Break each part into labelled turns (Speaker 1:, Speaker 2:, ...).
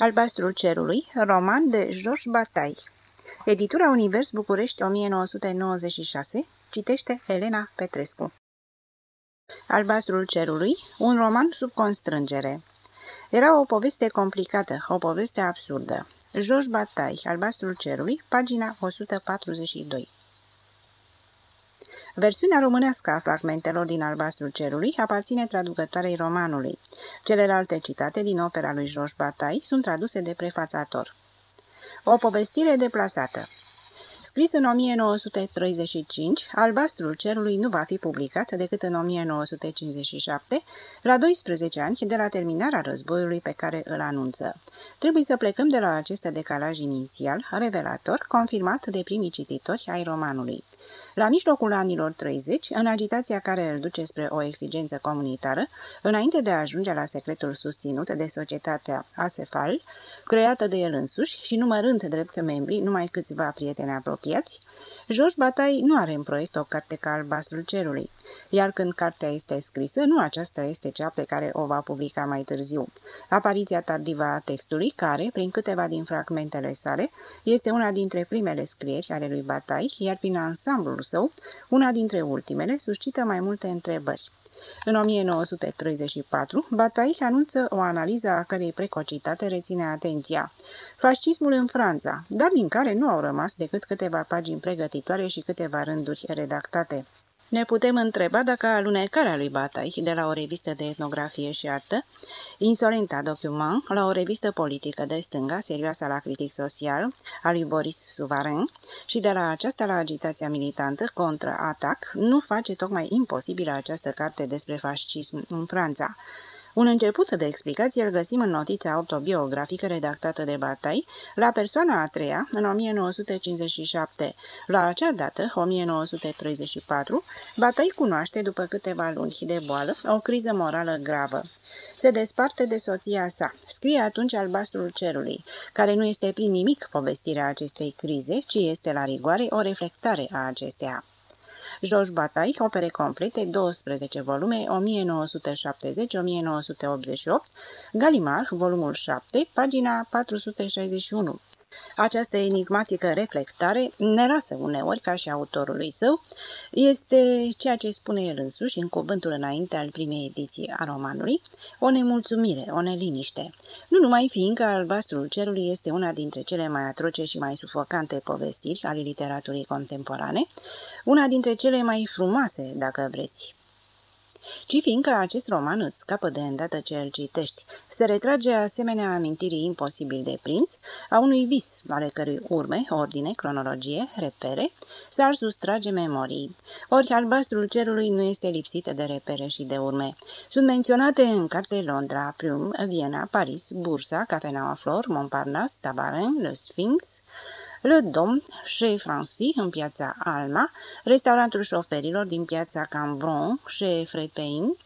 Speaker 1: Albastrul cerului, roman de Georges Bataille Editura Univers București 1996 Citește Elena Petrescu. Albastrul cerului, un roman sub constrângere. Era o poveste complicată, o poveste absurdă. Georges Bataille, Albastrul cerului, pagina 142 Versiunea românească a fragmentelor din Albastrul Cerului aparține traducătoarei romanului. Celelalte citate din opera lui Georges Bataille sunt traduse de prefațator. O povestire deplasată Scris în 1935, Albastrul Cerului nu va fi publicat decât în 1957, la 12 ani de la terminarea războiului pe care îl anunță. Trebuie să plecăm de la acest decalaj inițial, revelator, confirmat de primii cititori ai romanului. La mijlocul anilor 30, în agitația care îl duce spre o exigență comunitară, înainte de a ajunge la secretul susținut de societatea Asefal, creată de el însuși și numărând drept membri numai câțiva prieteni apropiați, George Bataille nu are în proiect o carte ca albastrul cerului, iar când cartea este scrisă, nu aceasta este cea pe care o va publica mai târziu. Apariția tardivă a textului, care, prin câteva din fragmentele sale, este una dintre primele scrieri ale lui Bataille, iar prin ansamblul său, una dintre ultimele, suscită mai multe întrebări. În 1934, Bataille anunță o analiză a cărei precocitate reține atenția. Fascismul în Franța, dar din care nu au rămas decât câteva pagini pregătitoare și câteva rânduri redactate. Ne putem întreba dacă alunecarea lui Batai de la o revistă de etnografie și artă, Insolenta Document, la o revistă politică de stânga, serioasă la critic social, a lui Boris Suvarin, și de la aceasta la agitația militantă contra atac, nu face tocmai imposibilă această carte despre fascism în Franța. Un început de explicație îl găsim în notița autobiografică redactată de Batai la persoana a treia, în 1957. La acea dată, 1934, Batai cunoaște, după câteva luni de boală, o criză morală gravă. Se desparte de soția sa. Scrie atunci albastrul cerului, care nu este prin nimic povestirea acestei crize, ci este la rigoare o reflectare a acesteia. George Bataille, opere complete, 12 volume, 1970-1988, Galimar, volumul 7, pagina 461. Această enigmatică reflectare, nerasă uneori ca și autorului său, este ceea ce spune el însuși în cuvântul înainte al primei ediții a romanului, o nemulțumire, o neliniște. Nu numai fiindcă Albastrul Cerului este una dintre cele mai atroce și mai sufocante povestiri ale literaturii contemporane, una dintre cele mai frumoase, dacă vreți, ci fiindcă acest roman îți scapă de îndată ce îl citești. Se retrage asemenea amintirii imposibil de prins a unui vis, ale cărui urme, ordine, cronologie, repere, s-ar sustrage memorii. Ori albastrul cerului nu este lipsit de repere și de urme. Sunt menționate în carte Londra, Prum, Viena, Paris, Bursa, Cafeneaua Flor, Montparnasse, Tabarin, Le Sphinx, le Dom, chez Francis, în piața Alma, restaurantul șoferilor din piața Cambron, chez Frepein,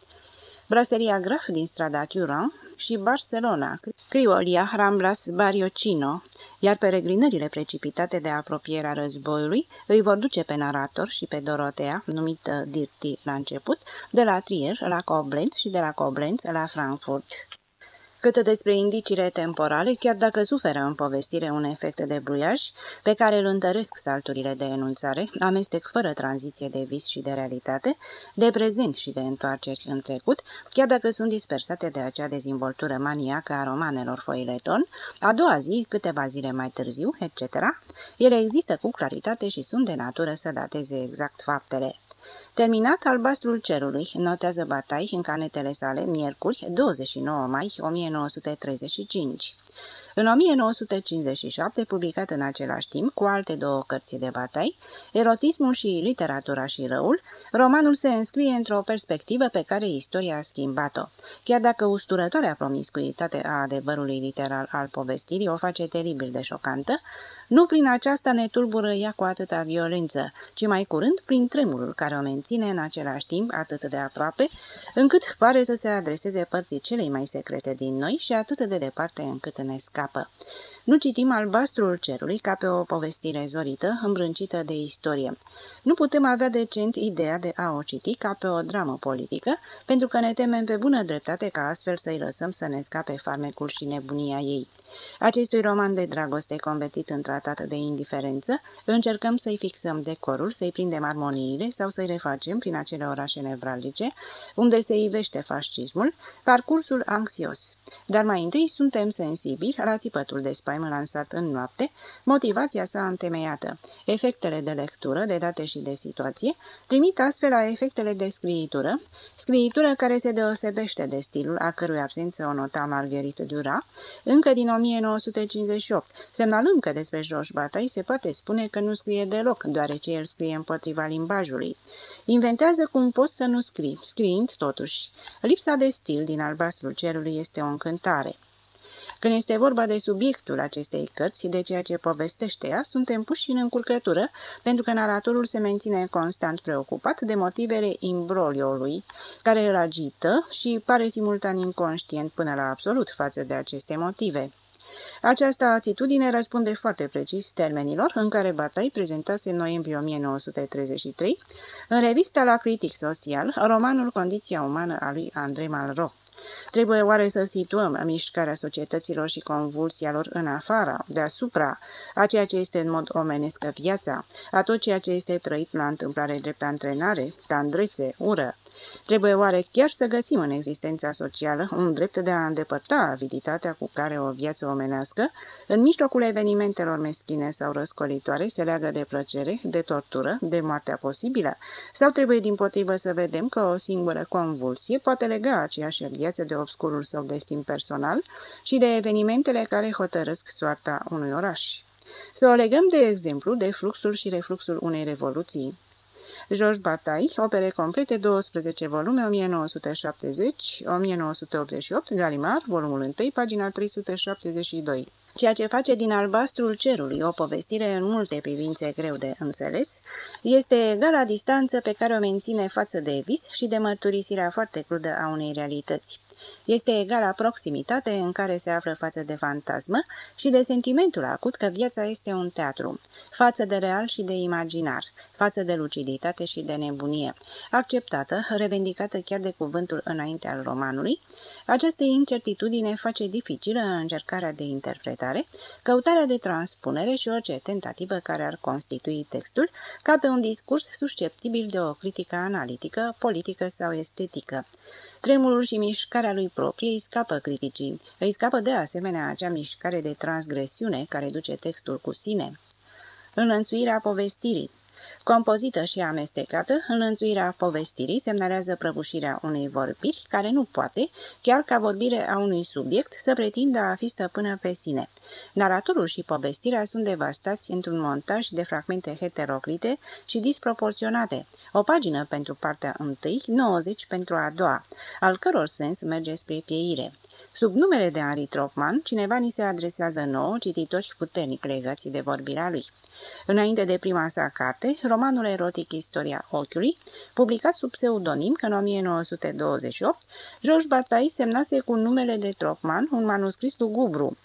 Speaker 1: Braseria Graf din strada Turan și Barcelona, Criolia Ramblas Bariocino, iar peregrinările precipitate de apropierea războiului îi vor duce pe narator și pe Dorotea, numită Dirti la început, de la Trier la Koblenz și de la Koblenz la Frankfurt cât despre indiciile temporale, chiar dacă suferă în povestire un efect de bruiaj, pe care îl întăresc salturile de enunțare, amestec fără tranziție de vis și de realitate, de prezent și de întoarceri în trecut, chiar dacă sunt dispersate de acea dezvoltură maniacă a romanelor foileton, a doua zi, câteva zile mai târziu, etc., ele există cu claritate și sunt de natură să dateze exact faptele. Terminat albastrul cerului, notează Batai în canetele sale, miercuri, 29 mai 1935. În 1957, publicat în același timp cu alte două cărți de batai, Erotismul și literatura și răul, romanul se înscrie într-o perspectivă pe care istoria a schimbat-o. Chiar dacă usturătoarea promiscuitate a adevărului literal al povestirii o face teribil de șocantă, nu prin aceasta ne tulbură ea cu atâta violență, ci mai curând prin tremurul care o menține în același timp atât de aproape, încât pare să se adreseze părții celei mai secrete din noi și atât de departe încât ne scapă. Nu citim albastrul cerului ca pe o povestire zorită, îmbrâncită de istorie. Nu putem avea decent ideea de a o citi ca pe o dramă politică, pentru că ne temem pe bună dreptate ca astfel să-i lăsăm să ne scape farmecul și nebunia ei. Acestui roman de dragoste convertit în tratat de indiferență, încercăm să-i fixăm decorul, să-i prindem armoniile sau să-i refacem prin acele orașe nevralgice, unde se ivește fascismul, parcursul anxios. Dar mai întâi suntem sensibili la țipătul de spaimă lansat în noapte, motivația sa întemeiată, efectele de lectură, de date și de situație, trimit astfel la efectele de scriitură, scriitură care se deosebește de stilul a cărui absență o nota Marguerite Dura, încă din 1958, semnalând că despre George Bataille se poate spune că nu scrie deloc, deoarece el scrie împotriva limbajului. Inventează cum poți să nu scrii, scriind totuși. Lipsa de stil din albastrul cerului este o încântare. Când este vorba de subiectul acestei cărți, de ceea ce povestește ea, suntem puși în încurcătură, pentru că naratorul se menține constant preocupat de motivele imbroliului, care îl agită și pare simultan inconștient până la absolut față de aceste motive. Această atitudine răspunde foarte precis termenilor în care Bataille prezentase în noiembrie 1933, în revista la Critic Social, romanul Condiția umană a lui André Malraux. Trebuie oare să situăm mișcarea societăților și convulsia lor în afara, deasupra, a ceea ce este în mod omenesc viața, a tot ceea ce este trăit la întâmplare drept antrenare, tandrețe, ură, Trebuie oare chiar să găsim în existența socială un drept de a îndepărta aviditatea cu care o viață omenească, în mijlocul evenimentelor meschine sau răscolitoare, se leagă de plăcere, de tortură, de moartea posibilă? Sau trebuie din potrivă să vedem că o singură convulsie poate lega aceeași viață de obscurul său destin personal și de evenimentele care hotărăsc soarta unui oraș? Să o legăm, de exemplu, de fluxul și refluxul unei revoluții. Georges Bataille, opere complete, 12 volume, 1970-1988, Galimar, volumul 1, pagina 372. Ceea ce face din albastrul cerului o povestire în multe privințe greu de înțeles, este egala distanță pe care o menține față de vis și de mărturisirea foarte crudă a unei realități. Este egala proximitate în care se află față de fantasmă și de sentimentul acut că viața este un teatru, față de real și de imaginar, față de luciditate și de nebunie, acceptată, revendicată chiar de cuvântul înainte al romanului, această incertitudine face dificilă încercarea de interpretare, căutarea de transpunere și orice tentativă care ar constitui textul ca pe un discurs susceptibil de o critică analitică, politică sau estetică. Tremurul și mișcarea lui proprie îi scapă criticii, îi scapă de asemenea acea mișcare de transgresiune care duce textul cu sine. Înlănțuirea povestirii Compozită și amestecată, înlănțuirea povestirii semnalează prăbușirea unei vorbiri care nu poate, chiar ca vorbire a unui subiect, să pretindă a fi stăpână pe sine. Naratorul și povestirea sunt devastați într-un montaj de fragmente heteroclite și disproporționate, o pagină pentru partea întâi, 90 pentru a doua, al căror sens merge spre pieire. Sub numele de Henri Tropman, cineva ni se adresează nouă, cititori puternic legați de vorbirea lui. Înainte de prima sa carte, romanul erotic Istoria ochiului, publicat sub pseudonim în 1928, Georges Bataille semnase cu numele de Tropman un manuscris lugubru,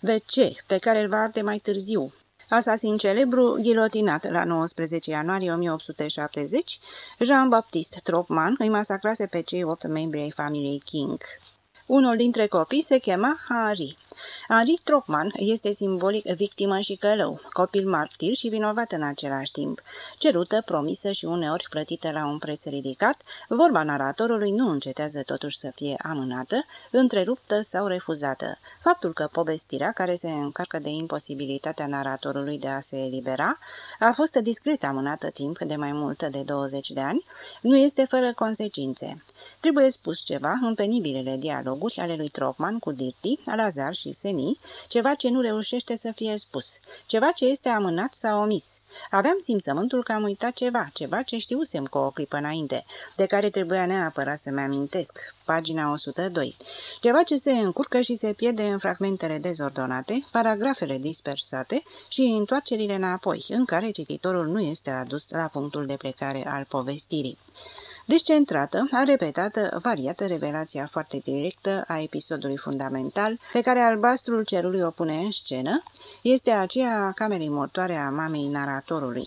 Speaker 1: VC, pe care îl va arde mai târziu, Asasin celebru, ghilotinat la 19 ianuarie 1870, Jean-Baptiste Tropman îi masacrase pe cei opt membri ai familiei King. Unul dintre copii se chema Henri. Henri Tropman este simbolic victimă și călău, copil martir și vinovat în același timp. Cerută, promisă și uneori plătită la un preț ridicat, vorba naratorului nu încetează totuși să fie amânată, întreruptă sau refuzată. Faptul că povestirea, care se încarcă de imposibilitatea naratorului de a se elibera, a fost discret amânată timp de mai mult de 20 de ani, nu este fără consecințe. Trebuie spus ceva în penibilele dialoguri ale lui Tropman cu Dirty, Alazar și Seni, ceva ce nu reușește să fie spus, ceva ce este amânat sau omis. Aveam simțământul că am uitat ceva, ceva ce știusem cu o clipă înainte, de care trebuia neapărat să-mi amintesc. Pagina 102. Ceva ce se încurcă și se pierde în fragmentele dezordonate, paragrafele dispersate și întoarcerile înapoi, în care cititorul nu este adus la punctul de plecare al povestirii. Descentrată, a repetată, variată revelația foarte directă a episodului fundamental pe care albastrul cerului o pune în scenă, este aceea a camerei mortoare a mamei naratorului.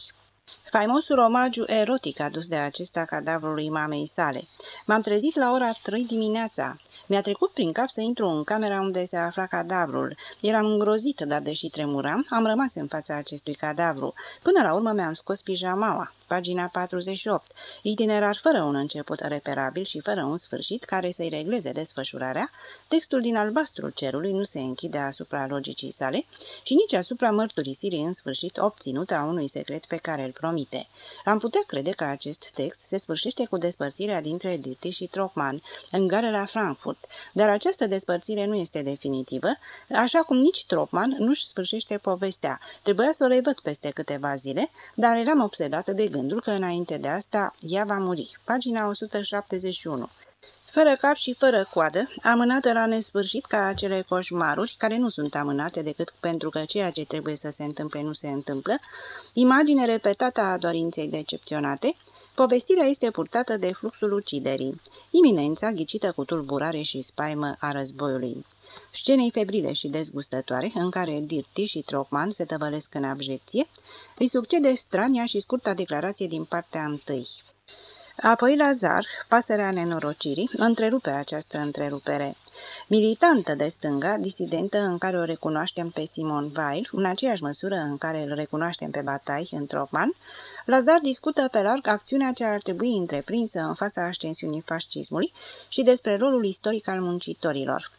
Speaker 1: Faimosul omagiu erotic adus de acesta cadavrului mamei sale. M-am trezit la ora 3 dimineața. Mi-a trecut prin cap să intru în camera unde se afla cadavrul. Eram îngrozită, dar deși tremuram, am rămas în fața acestui cadavru. Până la urmă mi-am scos pijamaua. Pagina 48. Itinerar fără un început reperabil și fără un sfârșit care să-i regleze desfășurarea, textul din albastrul cerului nu se închide asupra logicii sale și nici asupra mărturisirii în sfârșit obținută a unui secret pe care îl promite. Am putea crede că acest text se sfârșește cu despărțirea dintre Dirty și Trockman în gară la Frankfurt, dar această despărțire nu este definitivă, așa cum nici Trockman nu-și sfârșește povestea. Trebuia să o revăd peste câteva zile, dar eram obsedată de gândul că înainte de asta ea va muri. Pagina 171 fără cap și fără coadă, amânată la nesfârșit ca acele coșmaruri, care nu sunt amânate decât pentru că ceea ce trebuie să se întâmple nu se întâmplă, imagine repetată a dorinței decepționate, povestirea este purtată de fluxul uciderii, iminența ghicită cu tulburare și spaimă a războiului. Scenei febrile și dezgustătoare, în care Dirty și Trockman se tăvălesc în abjecție, îi succede strania și scurta declarație din partea întâi. Apoi Lazar, pasărea nenorocirii, întrerupe această întrerupere. Militantă de stânga, disidentă în care o recunoaștem pe Simon Weil, în aceeași măsură în care îl recunoaștem pe Batai în Tropman, Lazar discută pe larg acțiunea ce ar trebui întreprinsă în fața ascensiunii fascismului și despre rolul istoric al muncitorilor.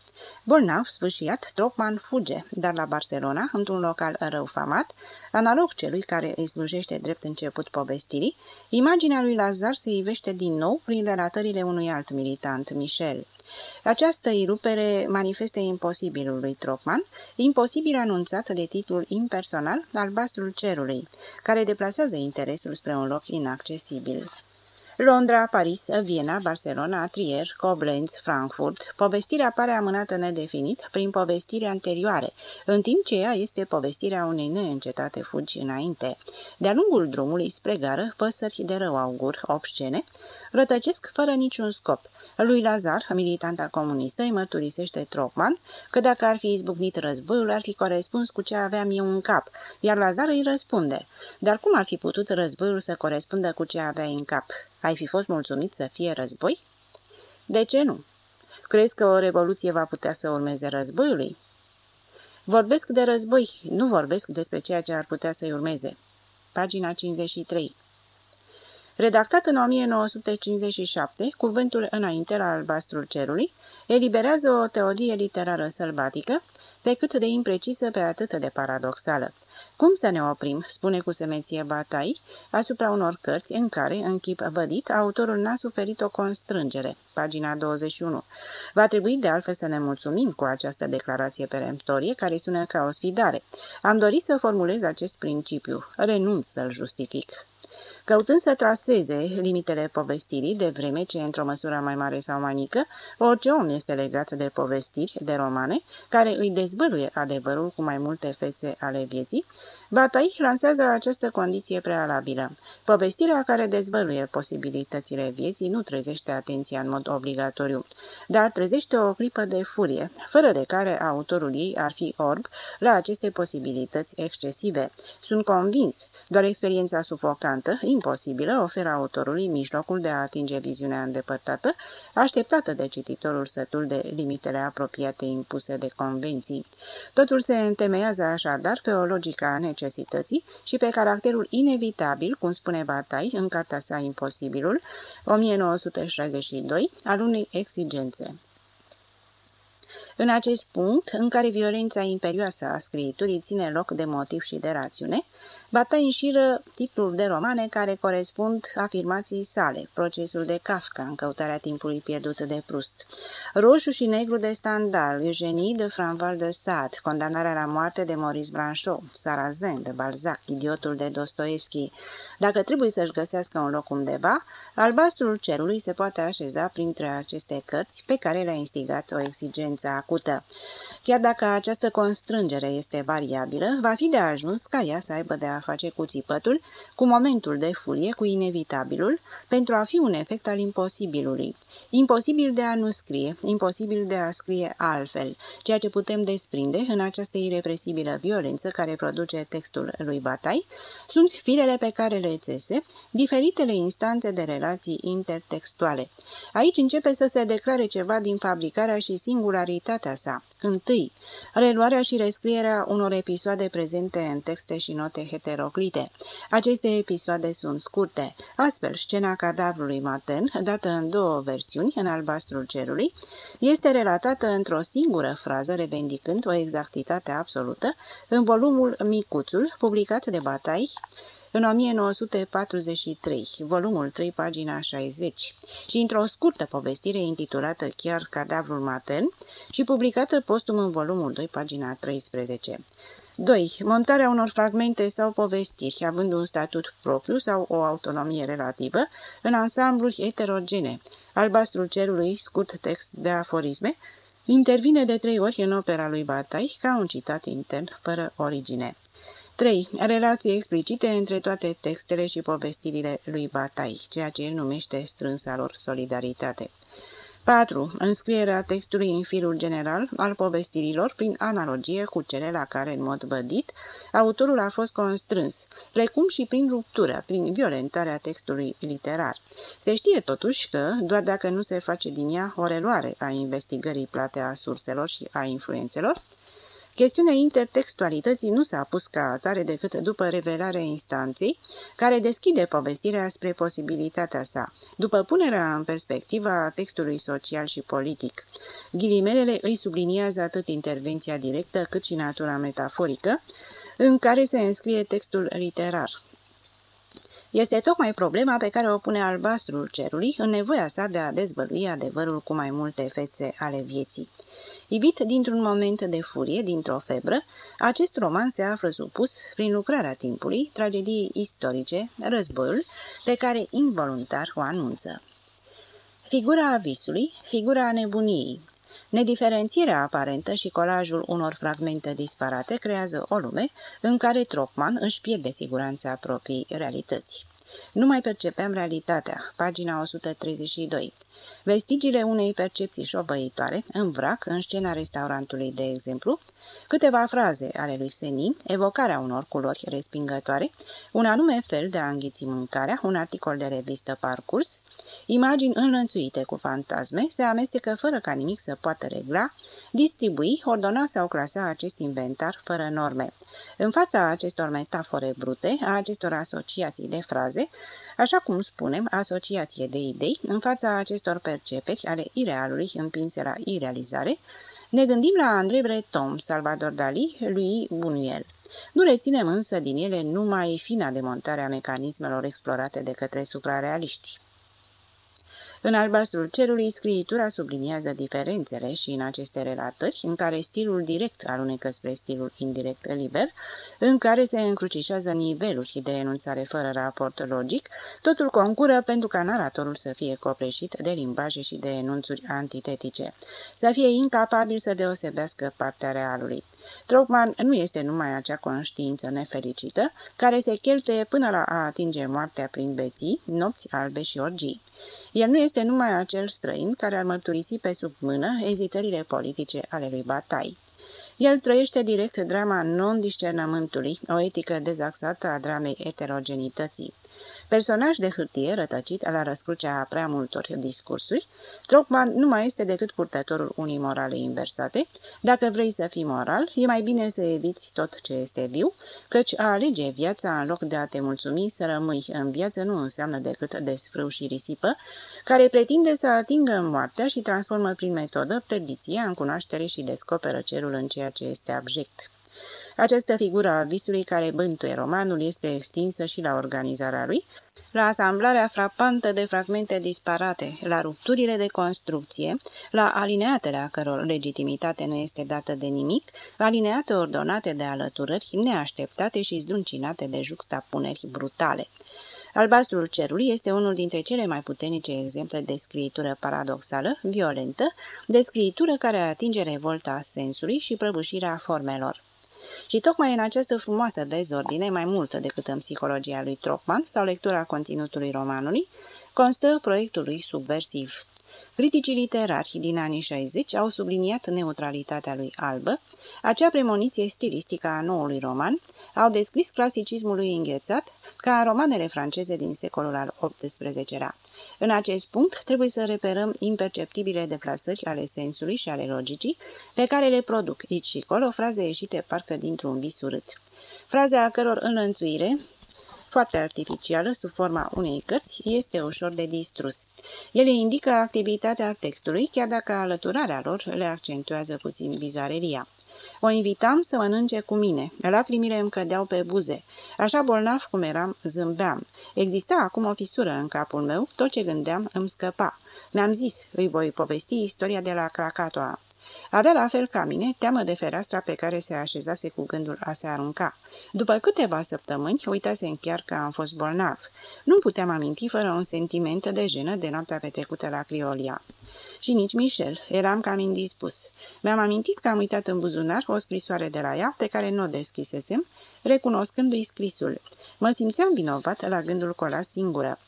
Speaker 1: Bolnav, sfârșiat, Tropman fuge, dar la Barcelona, într-un local răufamat, analog celui care îi slujește drept început povestirii, imaginea lui Lazar se ivește din nou prin relatările unui alt militant, Michel. Această irupere manifestă imposibilul lui Tropman, imposibil anunțat de titlul impersonal Albastrul Cerului, care deplasează interesul spre un loc inaccesibil. Londra, Paris, Viena, Barcelona, Trier, Koblenz, Frankfurt. Povestirea pare amânată nedefinit prin povestiri anterioare, în timp ce ea este povestirea unei neîncetate fugi înainte. De-a lungul drumului spre gară, păsări de rău augur, obscene, rătăcesc fără niciun scop. Lui Lazar, militanta comunistă, îi mărturisește Trockman că dacă ar fi izbucnit războiul, ar fi corespuns cu ce aveam eu în cap, iar Lazar îi răspunde. Dar cum ar fi putut războiul să corespundă cu ce aveai în cap? Ai fi fost mulțumit să fie război? De ce nu? Crezi că o revoluție va putea să urmeze războiului? Vorbesc de război, nu vorbesc despre ceea ce ar putea să-i urmeze. Pagina 53 Redactat în 1957, cuvântul înainte la albastrul cerului eliberează o teorie literară sălbatică, pe cât de imprecisă, pe atât de paradoxală. Cum să ne oprim, spune cu semeție Batai, asupra unor cărți în care, în chip vădit, autorul n-a suferit o constrângere. Pagina 21. Va trebui de altfel să ne mulțumim cu această declarație peremptorie, care sună ca o sfidare. Am dorit să formulez acest principiu. Renunț să-l justific căutând să traseze limitele povestirii, de vreme ce, într-o măsură mai mare sau mai mică, orice om este legat de povestiri, de romane, care îi dezbăluie adevărul cu mai multe fețe ale vieții, Bataille lansează această condiție prealabilă. Povestirea care dezvăluie posibilitățile vieții nu trezește atenția în mod obligatoriu, dar trezește o clipă de furie, fără de care autorul ei ar fi orb la aceste posibilități excesive. Sunt convins, doar experiența sufocantă, imposibilă, oferă autorului mijlocul de a atinge viziunea îndepărtată, așteptată de cititorul sătul de limitele apropiate impuse de convenții. Totul se întemeiază așadar pe o logică a necesității și pe caracterul inevitabil, cum spune Batai în cartea sa Imposibilul, 1962, al unei exigențe. În acest punct, în care violența imperioasă a scriturii ține loc de motiv și de rațiune, Bata înșiră titluri de romane care corespund afirmației sale, procesul de Kafka în căutarea timpului pierdut de Proust, Roșu și negru de Stendhal, Eugenie de Franval de Sade, Condamnarea la moarte de Maurice Blanchot, Sarazin de Balzac, Idiotul de Dostoevski. Dacă trebuie să-și găsească un loc undeva, albastrul cerului se poate așeza printre aceste cărți pe care le-a instigat o exigență acută. Chiar dacă această constrângere este variabilă, va fi de ajuns ca ea să aibă de a a face cu țipătul, cu momentul de furie, cu inevitabilul, pentru a fi un efect al imposibilului. Imposibil de a nu scrie, imposibil de a scrie altfel, ceea ce putem desprinde în această irepresibilă violență care produce textul lui Batai, sunt firele pe care le țese diferitele instanțe de relații intertextuale. Aici începe să se declare ceva din fabricarea și singularitatea sa. Întâi, reluarea și rescrierea unor episoade prezente în texte și note heteroclite. Aceste episoade sunt scurte. Astfel, scena cadavrului matern, dată în două versiuni, în albastrul cerului, este relatată într-o singură frază, revendicând o exactitate absolută, în volumul Micuțul, publicat de Batai, în 1943, volumul 3, pagina 60, și într-o scurtă povestire intitulată chiar Cadavrul matern și publicată postum în volumul 2, pagina 13. 2. Montarea unor fragmente sau povestiri, având un statut propriu sau o autonomie relativă, în ansambluri heterogene. Albastrul cerului, scurt text de aforisme, intervine de trei ori în opera lui Batai ca un citat intern, fără origine. 3. Relații explicite între toate textele și povestirile lui Batai, ceea ce el numește strânsa lor solidaritate. 4. Înscrierea textului în firul general al povestirilor prin analogie cu cele la care, în mod vădit, autorul a fost constrâns, precum și prin ruptură, prin violentarea textului literar. Se știe totuși că, doar dacă nu se face din ea o reluare a investigării plate a surselor și a influențelor, Chestiunea intertextualității nu s-a pus ca atare decât după revelarea instanței, care deschide povestirea spre posibilitatea sa, după punerea în perspectiva a textului social și politic. Ghilimelele îi subliniază atât intervenția directă cât și natura metaforică, în care se înscrie textul literar. Este tocmai problema pe care o pune albastrul cerului în nevoia sa de a dezvălui adevărul cu mai multe fețe ale vieții. Ibit dintr-un moment de furie, dintr-o febră, acest roman se află supus, prin lucrarea timpului, tragediei istorice, războiul, pe care involuntar o anunță. Figura visului, figura nebuniei, Nediferențierea aparentă și colajul unor fragmente disparate creează o lume în care Tropman își pierde siguranța proprii realități. Nu mai percepeam realitatea. Pagina 132. Vestigiile unei percepții șobăitoare, în vrac, în scena restaurantului, de exemplu, câteva fraze ale lui Senin, evocarea unor culori respingătoare, un anume fel de a înghiți mâncarea, un articol de revistă parcurs, imagini înlănțuite cu fantasme, se amestecă fără ca nimic să poată regla, distribui, ordona sau clasa acest inventar fără norme. În fața acestor metafore brute, a acestor asociații de fraze, așa cum spunem, asociație de idei, în fața acestor perceperi ale irealului împinse la irealizare, ne gândim la André Breton, Salvador Dali, lui Buñuel. Nu reținem însă din ele numai fina demontare a mecanismelor explorate de către suprarealiști. În albastrul cerului, scriitura subliniază diferențele și în aceste relatări, în care stilul direct alunecă spre stilul indirect liber, în care se încrucișează niveluri de enunțare fără raport logic, totul concură pentru ca naratorul să fie copreșit de limbaje și de enunțuri antitetice, să fie incapabil să deosebească partea realului. Trocman nu este numai acea conștiință nefericită care se cheltuie până la a atinge moartea prin beții, nopți albe și orgii. El nu este numai acel străin care ar mărturisi pe sub mână ezitările politice ale lui Batai. El trăiește direct drama non-discernământului, o etică dezaxată a dramei eterogenității. Personaj de hârtie rătăcit la răscrucea a prea multor discursuri, Trocman nu mai este decât purtătorul unii morale inversate. Dacă vrei să fii moral, e mai bine să eviți tot ce este viu, căci a alege viața în loc de a te mulțumi să rămâi în viață nu înseamnă decât desfrâu și risipă, care pretinde să atingă moartea și transformă prin metodă perdiția în cunoaștere și descoperă cerul în ceea ce este abject. Această figură a visului care bântuie romanul este extinsă și la organizarea lui, la asamblarea frapantă de fragmente disparate, la rupturile de construcție, la alineatele a căror legitimitate nu este dată de nimic, alineate ordonate de alăturări neașteptate și zdruncinate de juxtapuneri brutale. Albastrul cerului este unul dintre cele mai puternice exemple de scriitură paradoxală, violentă, de scriitură care atinge revolta sensului și prăbușirea formelor. Și tocmai în această frumoasă dezordine, mai multă decât în psihologia lui Tropman sau lectura conținutului romanului, constă proiectul lui subversiv. Criticii literari din anii 60 au subliniat neutralitatea lui albă, acea premoniție stilistică a noului roman, au descris clasicismul lui înghețat ca romanele franceze din secolul al XVIII-lea. În acest punct trebuie să reperăm imperceptibile deplasări ale sensului și ale logicii pe care le produc aici și colo fraze ieșite parcă dintr-un vis urât. Fraze a căror înlănțuire foarte artificială, sub forma unei cărți, este ușor de distrus. Ele indică activitatea textului, chiar dacă alăturarea lor le accentuează puțin bizareria. O invitam să mănânce cu mine. Lacrimile îmi cădeau pe buze. Așa bolnav cum eram, zâmbeam. Exista acum o fisură în capul meu, tot ce gândeam îmi scăpa. Mi-am zis, îi voi povesti istoria de la Krakatoa. Avea la fel ca mine teamă de fereastra pe care se așezase cu gândul a se arunca. După câteva săptămâni, uitase chiar că am fost bolnav. Nu puteam aminti fără un sentiment de jenă de noaptea petrecută la Criolia. Și nici Michel, eram cam indispus. Mi-am amintit că am uitat în buzunar o scrisoare de la ea, pe care nu o deschisesem, recunoscându-i scrisul. Mă simțeam vinovat la gândul cola singură.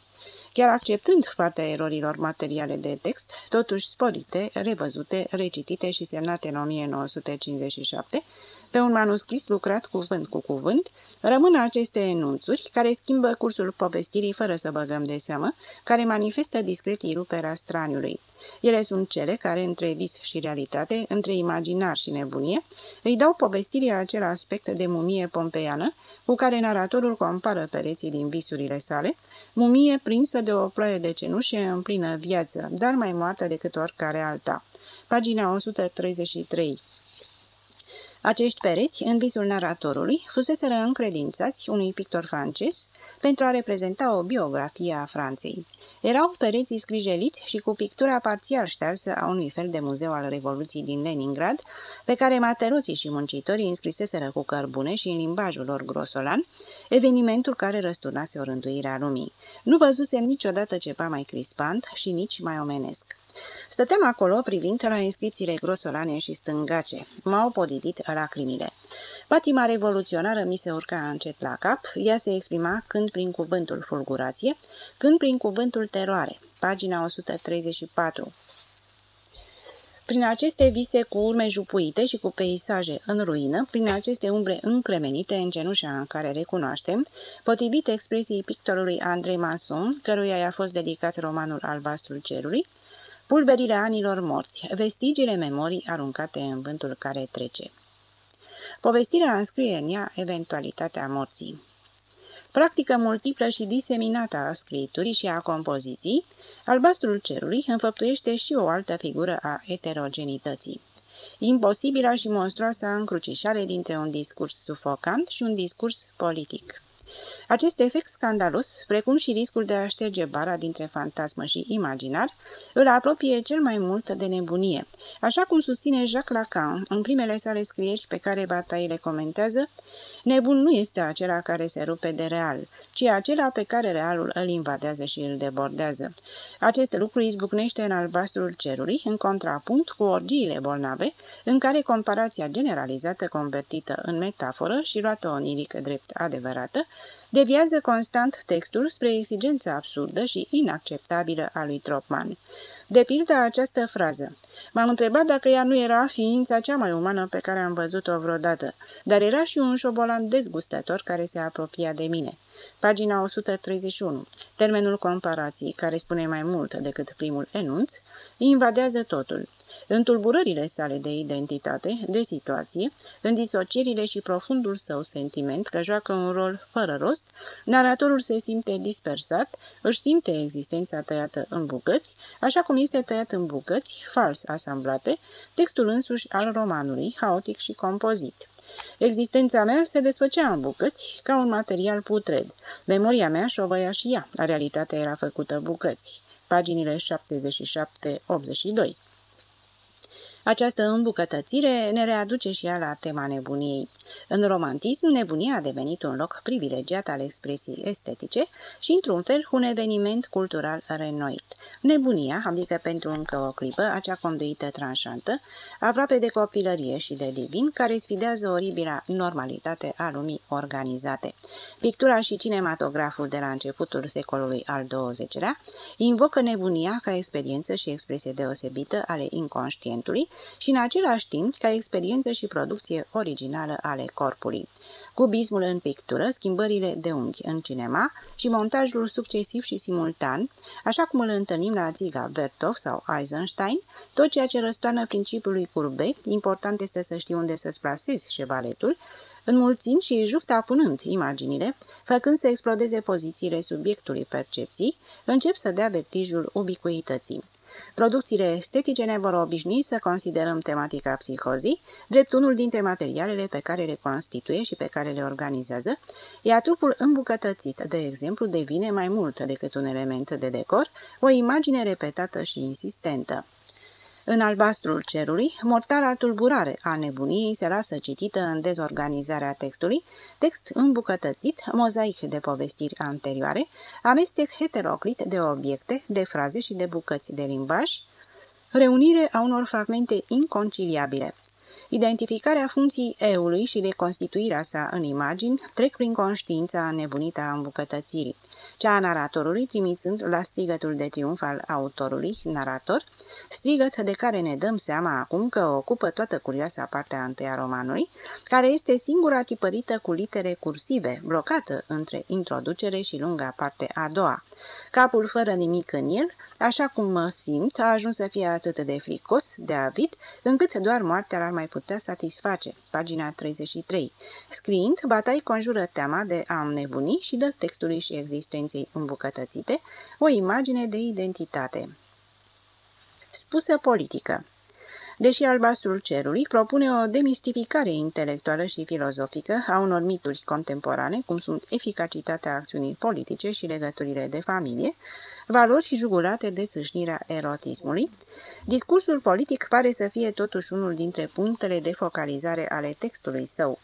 Speaker 1: Chiar acceptând partea erorilor materiale de text, totuși sporite, revăzute, recitite și semnate în 1957, pe un manuscris lucrat cuvânt cu cuvânt, rămân aceste enunțuri care schimbă cursul povestirii fără să băgăm de seamă, care manifestă discret iruperea straniului. Ele sunt cele care, între vis și realitate, între imaginar și nebunie, îi dau povestirii acel aspect de mumie pompeiană cu care naratorul compară pereții din visurile sale, mumie prinsă de o ploaie de cenușe în plină viață, dar mai moartă decât oricare alta. Pagina 133 acești pereți, în visul naratorului, fuseseră încredințați unui pictor francez pentru a reprezenta o biografie a Franței. Erau pereții scrijeliți și cu pictura parțial ștearsă a unui fel de muzeu al Revoluției din Leningrad, pe care materoții și muncitorii înscriseseră cu cărbune și în limbajul lor grosolan, evenimentul care răsturnase o rânduire a lumii. Nu văzusem niciodată ceva mai crispant și nici mai omenesc. Stăteam acolo privind la inscripțiile grosolane și stângace. M-au podidit lacrimile. Patima revoluționară mi se urca încet la cap, ea se exprima când prin cuvântul fulgurație, când prin cuvântul teroare. Pagina 134 prin aceste vise cu urme jupuite și cu peisaje în ruină, prin aceste umbre încremenite în cenușa în care recunoaștem, potrivit expresiei pictorului Andrei Masson, căruia i-a fost dedicat romanul Albastrul Cerului, pulberile anilor morți, vestigiile memorii aruncate în vântul care trece. Povestirea înscrie în ea eventualitatea morții. Practică multiplă și diseminată a scriturii și a compoziției, albastrul cerului înfăptuiește și o altă figură a eterogenității. Imposibilă și monstruoasă încrucișare dintre un discurs sufocant și un discurs politic. Acest efect scandalos, precum și riscul de a șterge bara dintre fantasmă și imaginar, îl apropie cel mai mult de nebunie, așa cum susține Jacques Lacan în primele sale scrieri pe care Bataille le comentează, nebun nu este acela care se rupe de real, ci acela pe care realul îl invadează și îl debordează. Acest lucru izbucnește în albastrul cerului, în contrapunct cu orgiile bolnave, în care comparația generalizată convertită în metaforă și luată oniric drept adevărată, deviază constant textul spre exigența absurdă și inacceptabilă a lui Tropman. De pildă această frază. M-am întrebat dacă ea nu era ființa cea mai umană pe care am văzut-o vreodată, dar era și un șobolan dezgustător care se apropia de mine. Pagina 131. Termenul comparației, care spune mai mult decât primul enunț, invadează totul în tulburările sale de identitate, de situație, în disocierile și profundul său sentiment că joacă un rol fără rost, naratorul se simte dispersat, își simte existența tăiată în bucăți, așa cum este tăiat în bucăți, fals asamblate, textul însuși al romanului, haotic și compozit. Existența mea se desfăcea în bucăți, ca un material putred. Memoria mea șovăia și ea, la realitatea era făcută bucăți. Paginile 77-82 Această îmbucătățire ne readuce și ea la tema nebuniei. În romantism, nebunia a devenit un loc privilegiat al expresiei estetice și, într-un fel, un eveniment cultural renoit. Nebunia, adică pentru încă o clipă, acea conduită tranșantă, aproape de copilărie și de divin, care sfidează oribila normalitate a lumii organizate. Pictura și cinematograful de la începutul secolului al XX-lea invocă nebunia ca experiență și expresie deosebită ale inconștientului și în același timp ca experiență și producție originală ale corpului. Cubismul în pictură, schimbările de unghi în cinema și montajul succesiv și simultan, așa cum îl întâlnim la Ziga Bertov sau Eisenstein, tot ceea ce răstoarnă principiului curbe, important este să știi unde să-ți plasezi șevaletul, înmulțind și juxtapunând imaginile, făcând să explodeze pozițiile subiectului percepții, încep să dea vertijul ubicuității. Producțiile estetice ne vor obișnui să considerăm tematica psihozii drept unul dintre materialele pe care le constituie și pe care le organizează, iar trupul îmbucătățit, de exemplu, devine mai mult decât un element de decor, o imagine repetată și insistentă. În albastrul cerului, mortala tulburare a nebuniei se lasă citită în dezorganizarea textului, text îmbucătățit, mozaic de povestiri anterioare, amestec heteroclit de obiecte, de fraze și de bucăți de limbaj, reunire a unor fragmente inconciliabile. Identificarea funcției eului și reconstituirea sa în imagini trec prin conștiința nebunită a îmbucătățirii, cea a naratorului trimițând la strigătul de triumf al autorului, narator, strigăt de care ne dăm seama acum că ocupă toată curioasa partea întâia romanului, care este singura tipărită cu litere cursive, blocată între introducere și lunga parte a doua. Capul fără nimic în el, așa cum mă simt, a ajuns să fie atât de fricos, de avid, încât doar moartea l-ar mai putea satisface. Pagina 33. Scriind, Batai conjură teama de a nebuni și dă textului și existenței îmbucătățite o imagine de identitate. Spusă politică Deși albastrul cerului propune o demistificare intelectuală și filozofică a unor mituri contemporane, cum sunt eficacitatea acțiunii politice și legăturile de familie, valori jugulate de țâșnirea erotismului, discursul politic pare să fie totuși unul dintre punctele de focalizare ale textului său.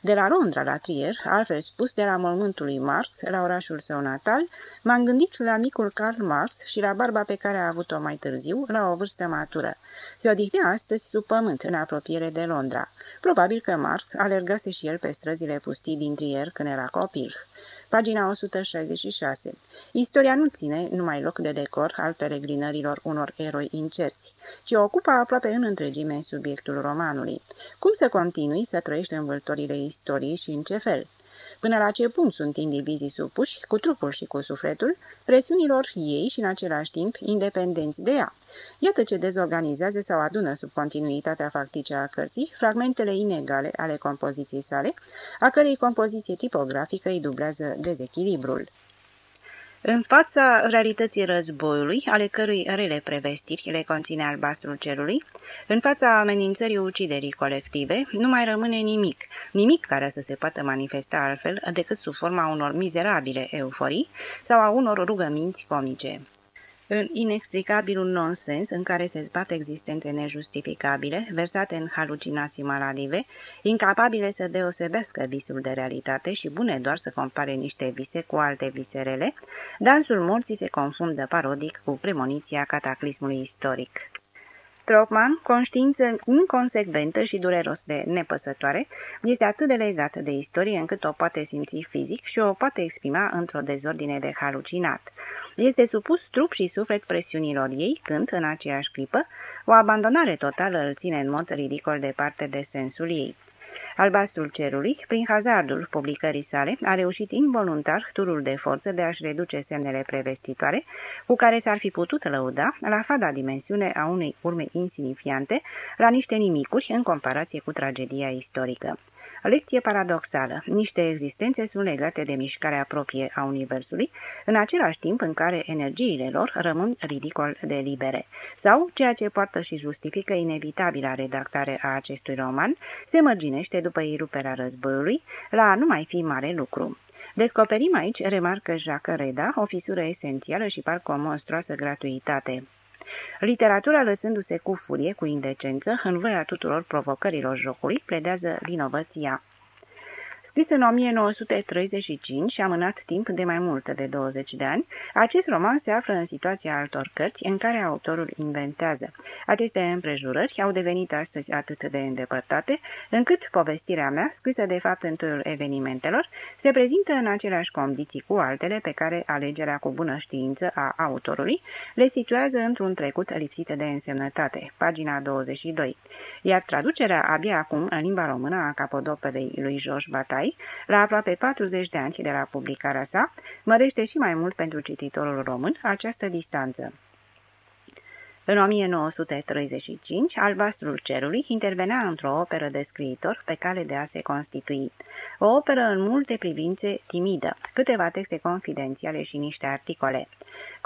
Speaker 1: De la Londra la Trier, altfel spus de la mormântul lui Marx la orașul său natal, m-am gândit la micul Karl Marx și la barba pe care a avut-o mai târziu, la o vârstă matură. Se odihnea astăzi sub pământ, în apropiere de Londra. Probabil că Marx alergase și el pe străzile pustii din Trier când era copil. Pagina 166. Istoria nu ține numai loc de decor al peregrinărilor unor eroi incerți, ci ocupă aproape în întregime subiectul romanului. Cum să continui să trăiești în vâltorile istoriei și în ce fel? Până la ce punct sunt indivizii supuși, cu trupul și cu sufletul, presiunilor ei și în același timp independenți de ea. Iată ce dezorganizează sau adună sub continuitatea factice a cărții fragmentele inegale ale compoziției sale, a cărei compoziție tipografică îi dublează dezechilibrul. În fața realității războiului, ale cărui rele prevestiri le conține albastrul cerului, în fața amenințării uciderii colective, nu mai rămâne nimic, nimic care să se poată manifesta altfel decât sub forma unor mizerabile euforii sau a unor rugăminți comice în inextricabilul nonsens în care se zbat existențe nejustificabile, versate în halucinații maladive, incapabile să deosebească visul de realitate și bune doar să compare niște vise cu alte viserele, dansul morții se confundă parodic cu premoniția cataclismului istoric. Tropman, conștiință inconsecventă și dureros de nepăsătoare, este atât de legat de istorie încât o poate simți fizic și o poate exprima într-o dezordine de halucinat. Este supus trup și suflet presiunilor ei când, în aceeași clipă, o abandonare totală îl ține în mod ridicol departe de sensul ei. Albastrul cerului, prin hazardul publicării sale, a reușit involuntar turul de forță de a-și reduce semnele prevestitoare, cu care s-ar fi putut lăuda la fada dimensiune a unei urme insignifiante, la niște nimicuri în comparație cu tragedia istorică. Lecție paradoxală. Niște existențe sunt legate de mișcarea proprie a Universului, în același timp în care energiile lor rămân ridicol de libere. Sau, ceea ce poartă și justifică inevitabila redactare a acestui roman, se mărginește după iruperea războiului la a nu mai fi mare lucru. Descoperim aici, remarcă Jacques Reda, o fisură esențială și parcă o monstruoasă gratuitate. Literatura, lăsându-se cu furie, cu indecență, în voia tuturor provocărilor jocului, pledează vinovăția. Scris în 1935 și amânat timp de mai mult de 20 de ani, acest roman se află în situația altor cărți în care autorul inventează. Aceste împrejurări au devenit astăzi atât de îndepărtate, încât povestirea mea, scrisă de fapt în toiul evenimentelor, se prezintă în aceleași condiții cu altele pe care alegerea cu bună știință a autorului le situează într-un trecut lipsit de însemnătate. Pagina 22. Iar traducerea abia acum în limba română a capodopelei lui George Bataille Bataille, la aproape 40 de ani de la publicarea sa, mărește și mai mult pentru cititorul român această distanță. În 1935, Albastrul Cerului intervenea într-o operă de scriitor pe cale de a se constitui. O operă în multe privințe timidă, câteva texte confidențiale și niște articole.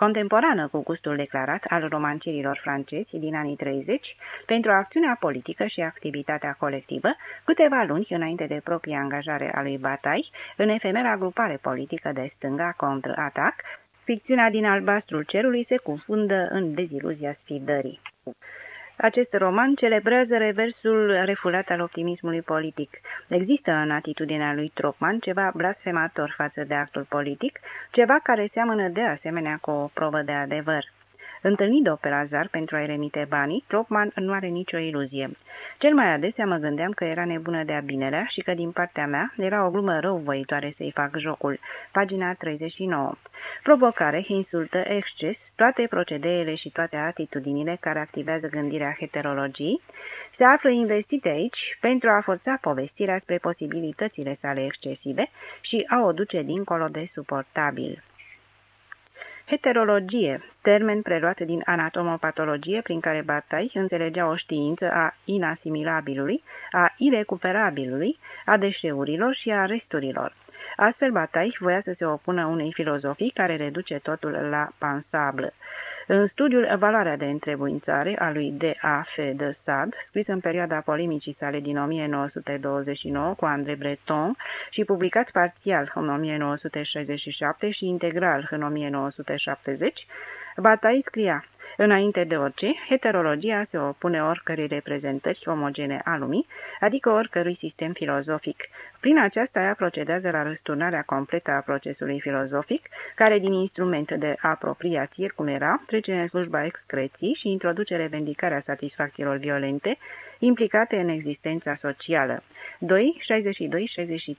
Speaker 1: Contemporană cu gustul declarat al romancierilor francezi din anii 30, pentru acțiunea politică și activitatea colectivă, câteva luni înainte de propria angajare a lui Batai, în efemera grupare politică de stânga contra-atac, Ficțiunea din albastrul cerului se confundă în deziluzia sfidării. Acest roman celebrează reversul refulat al optimismului politic. Există în atitudinea lui Tropman ceva blasfemator față de actul politic, ceva care seamănă de asemenea cu o probă de adevăr. Întâlnind-o pe Lazar pentru a-i remite banii, Tropman nu are nicio iluzie. Cel mai adesea mă gândeam că era nebună de-a binelea și că din partea mea era o glumă răuvoitoare să-i fac jocul. Pagina 39. Provocare, insultă, exces, toate procedeele și toate atitudinile care activează gândirea heterologiei se află investite aici pentru a forța povestirea spre posibilitățile sale excesive și a o duce dincolo de suportabil. Heterologie, termen preluat din anatomopatologie prin care Bataille înțelegea o știință a inasimilabilului, a irecuperabilului, a deșeurilor și a resturilor. Astfel, Bataille voia să se opună unei filozofii care reduce totul la pensable. În studiul Valoarea de întrebuințare a lui D. A. F. de Sade, scris în perioada polemicii sale din 1929 cu André Breton și publicat parțial în 1967 și integral în 1970, Bataille scria Înainte de orice, heterologia se opune oricărei reprezentări omogene a lumii, adică oricărui sistem filozofic. Prin aceasta ea procedează la răsturnarea completă a procesului filozofic, care din instrument de apropiație, cum era, trece în slujba excreții și introduce revendicarea satisfacțiilor violente implicate în existența socială. 2.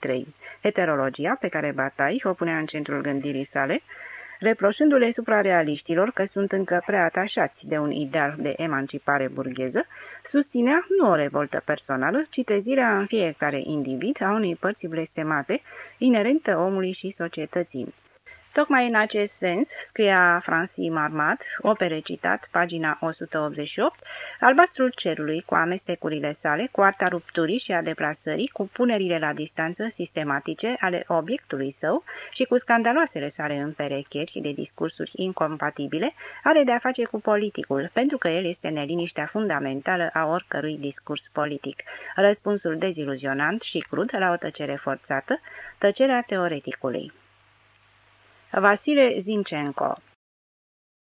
Speaker 1: 62-63. Heterologia, pe care Bataille o punea în centrul gândirii sale, reproșându-le suprarealiștilor că sunt încă prea atașați de un ideal de emancipare burgheză, susținea nu o revoltă personală, ci trezirea în fiecare individ a unei părți blestemate, inerentă omului și societății. Tocmai în acest sens, scria Francis Marmat, opere citat, pagina 188, Albastrul cerului, cu amestecurile sale, cu arta rupturii și a deplasării, cu punerile la distanță sistematice ale obiectului său și cu scandaloasele sale împerecheri de discursuri incompatibile, are de-a face cu politicul, pentru că el este neliniștea fundamentală a oricărui discurs politic. Răspunsul deziluzionant și crud la o tăcere forțată, tăcerea teoreticului. Vasile Zincenco